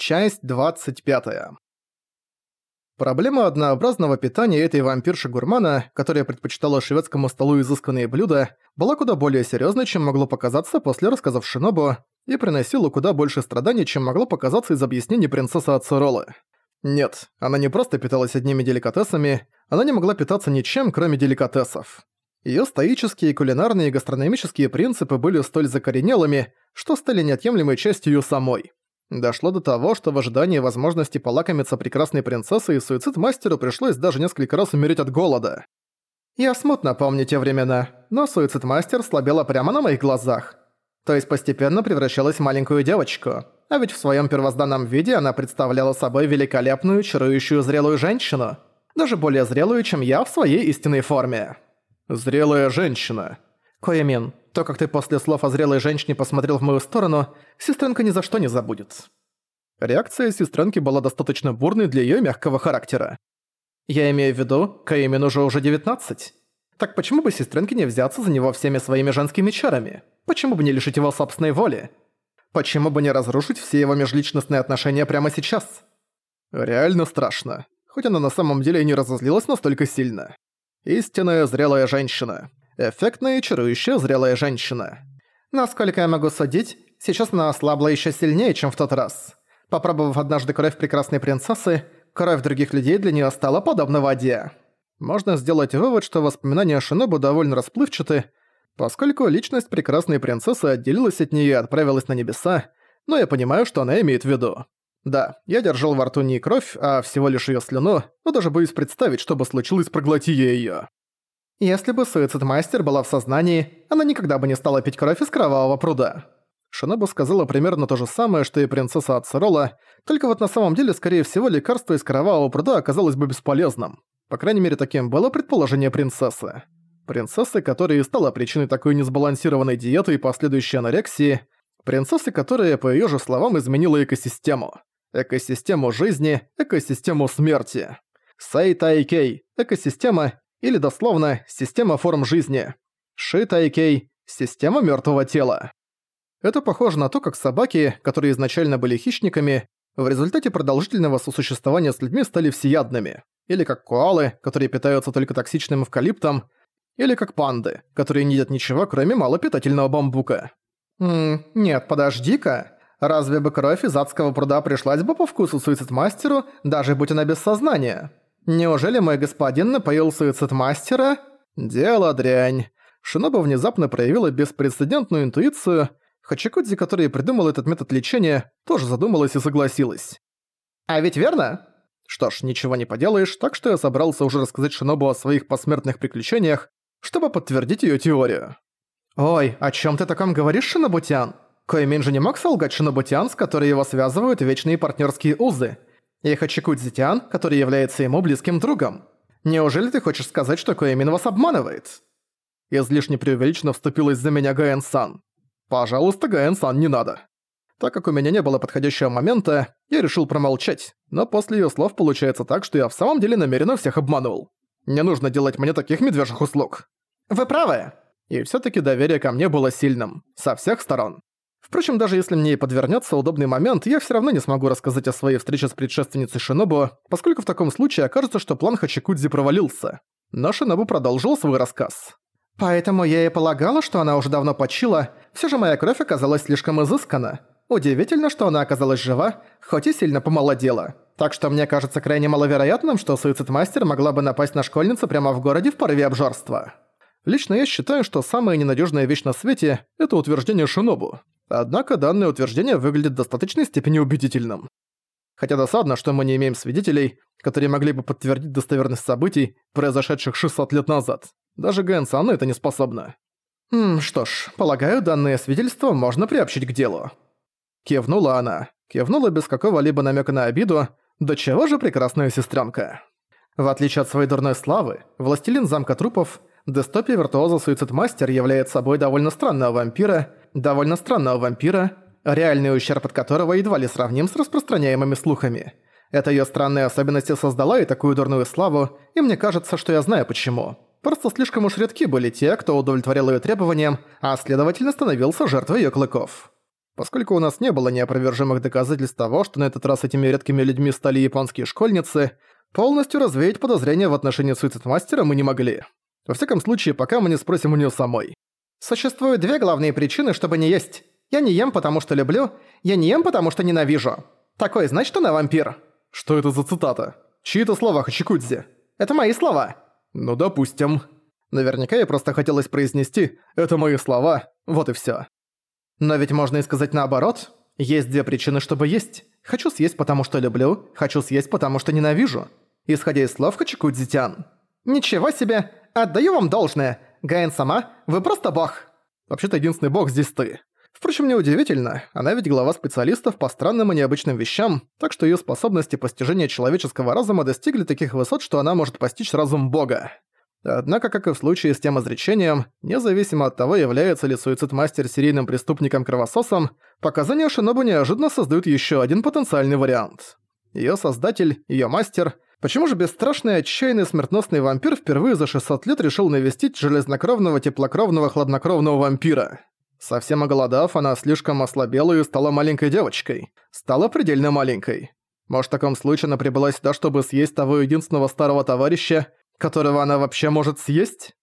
Часть 25. Проблема однообразного питания этой вампирши-гурмана, которая предпочитала шведскому столу изысканные блюда, была куда более серьезной, чем могло показаться после рассказов Шинобу, и приносила куда больше страданий, чем могло показаться из объяснений принцессы Ацеролы. Нет, она не просто питалась одними деликатесами, она не могла питаться ничем, кроме деликатесов. Её стоические кулинарные и гастрономические принципы были столь закоренелыми, что стали неотъемлемой частью её самой. Дошло до того, что в ожидании возможности полакомиться прекрасной принцессой суицид-мастеру пришлось даже несколько раз умереть от голода. Я смутно помню те времена, но суицид-мастер слабела прямо на моих глазах. То есть постепенно превращалась в маленькую девочку. А ведь в своем первозданном виде она представляла собой великолепную, чарующую зрелую женщину. Даже более зрелую, чем я в своей истинной форме. Зрелая женщина. Коэмин, то, как ты после слов о зрелой женщине посмотрел в мою сторону, сестренка ни за что не забудет». Реакция сестренки была достаточно бурной для её мягкого характера. «Я имею в виду, Каимин уже уже 19. Так почему бы сестренке не взяться за него всеми своими женскими чарами? Почему бы не лишить его собственной воли? Почему бы не разрушить все его межличностные отношения прямо сейчас?» Реально страшно. Хоть она на самом деле и не разозлилась настолько сильно. Истинная зрелая женщина эффектная и чарующая зрелая женщина. Насколько я могу судить, сейчас она ослабла еще сильнее, чем в тот раз. Попробовав однажды кровь прекрасной принцессы, кровь других людей для нее стала подобна воде. Можно сделать вывод, что воспоминания Шинобу довольно расплывчаты, поскольку личность прекрасной принцессы отделилась от нее и отправилась на небеса, но я понимаю, что она имеет в виду. Да, я держал во рту не кровь, а всего лишь ее слюну, но даже боюсь представить, что бы случилось, проглоти я её. Если бы суицид-мастер была в сознании, она никогда бы не стала пить кровь из кровавого пруда. Шинобу сказала примерно то же самое, что и принцесса Ацерола, только вот на самом деле, скорее всего, лекарство из кровавого пруда оказалось бы бесполезным. По крайней мере, таким было предположение принцессы. Принцессы, которая и стала причиной такой несбалансированной диеты и последующей анорексии, принцессы, которая, по её же словам, изменила экосистему. Экосистему жизни, экосистему смерти. Сай Тайкей – экосистема, или дословно «система форм жизни». Шитайкей – система мертвого тела. Это похоже на то, как собаки, которые изначально были хищниками, в результате продолжительного сосуществования с людьми стали всеядными. Или как коалы, которые питаются только токсичным эвкалиптом, или как панды, которые не едят ничего, кроме малопитательного бамбука. Ммм, нет, подожди-ка. Разве бы кровь из адского пруда пришлась бы по вкусу суицид-мастеру, даже будь она без сознания? Неужели мой господин напоил суицид-мастера? Дело дрянь. Шиноба внезапно проявила беспрецедентную интуицию. Хачикудзи, которая придумал этот метод лечения, тоже задумалась и согласилась. А ведь верно? Что ж, ничего не поделаешь, так что я собрался уже рассказать Шинобу о своих посмертных приключениях, чтобы подтвердить её теорию. «Ой, о чём ты таком говоришь, Шинобутян? Коймин же не мог солгать Шинобутян, с которой его связывают вечные партнёрские узы и Хачикудзитян, который является ему близким другом. Неужели ты хочешь сказать, что Коэмин вас обманывает?» Излишне преувеличенно вступилась за меня Гаэн-сан. «Пожалуйста, Гаэн-сан, не надо». Так как у меня не было подходящего момента, я решил промолчать, но после её слов получается так, что я в самом деле намеренно всех обманул. Не нужно делать мне таких медвежьих услуг. «Вы правы!» И всё-таки доверие ко мне было сильным. Со всех сторон. Впрочем, даже если мне и подвернется удобный момент, я все равно не смогу рассказать о своей встрече с предшественницей Шинобу, поскольку в таком случае окажется, что план Хачикудзи провалился. Но Шинобу продолжил свой рассказ. «Поэтому я и полагала, что она уже давно почила, все же моя кровь оказалась слишком изыскана. Удивительно, что она оказалась жива, хоть и сильно помолодела. Так что мне кажется крайне маловероятным, что суицид-мастер могла бы напасть на школьницу прямо в городе в порыве обжорства. Лично я считаю, что самая ненадежная вещь на свете – это утверждение Шинобу. Однако данное утверждение выглядит в достаточной степени убедительным. Хотя досадно, что мы не имеем свидетелей, которые могли бы подтвердить достоверность событий, произошедших 600 лет назад. Даже Гэнсан на это не способна. «Хм, что ж, полагаю, данное свидетельство можно приобщить к делу». Кивнула она. Кивнула без какого-либо намека на обиду. «Да чего же прекрасная сестренка. В отличие от своей дурной славы, властелин замка трупов, Дестопия виртуоза Суицид-Мастер является собой довольно странного вампира, довольно странного вампира, реальный ущерб от которого едва ли сравним с распространяемыми слухами. Эта её странная особенность создала и такую дурную славу, и мне кажется, что я знаю почему. Просто слишком уж редки были те, кто удовлетворял её требованиям, а следовательно становился жертвой её клыков. поскольку у нас не было неопровержимых доказательств того, что на этот раз этими редкими людьми стали японские школьницы, полностью развеять подозрения в отношении суицид-мастера мы не могли. Во всяком случае, пока мы не спросим у нее самой. Существуют две главные причины, чтобы не есть. Я не ем, потому что люблю, я не ем, потому что ненавижу. Такой, значит, она вампир. Что это за цитата? Чьи это слова, Хачикудзи? Это мои слова. Ну, допустим. Наверняка ей просто хотелось произнести «это мои слова», вот и всё. Но ведь можно и сказать наоборот. Есть две причины, чтобы есть. Хочу съесть, потому что люблю, хочу съесть, потому что ненавижу. Исходя из слов Хачикудзитян. Ничего себе! Отдаю вам должное! Гаэн сама, вы просто бог! Вообще-то единственный бог здесь ты. Впрочем, неудивительно, она ведь глава специалистов по странным и необычным вещам, так что её способности постижения человеческого разума достигли таких высот, что она может постичь разум бога. Однако, как и в случае с тем изречением, независимо от того, является ли суицид-мастер серийным преступником-кровососом, показания Шинобу неожиданно создают еще один потенциальный вариант. Ее создатель, ее мастер, почему же бесстрашный отчаянный смертносный вампир впервые за 600 лет решил навестить железнокровного теплокровного хладнокровного вампира? Совсем оголодав, она слишком ослабела и стала маленькой девочкой. Стала предельно маленькой. Может, в таком случае она прибыла сюда, чтобы съесть того единственного старого товарища, которого она вообще может съесть?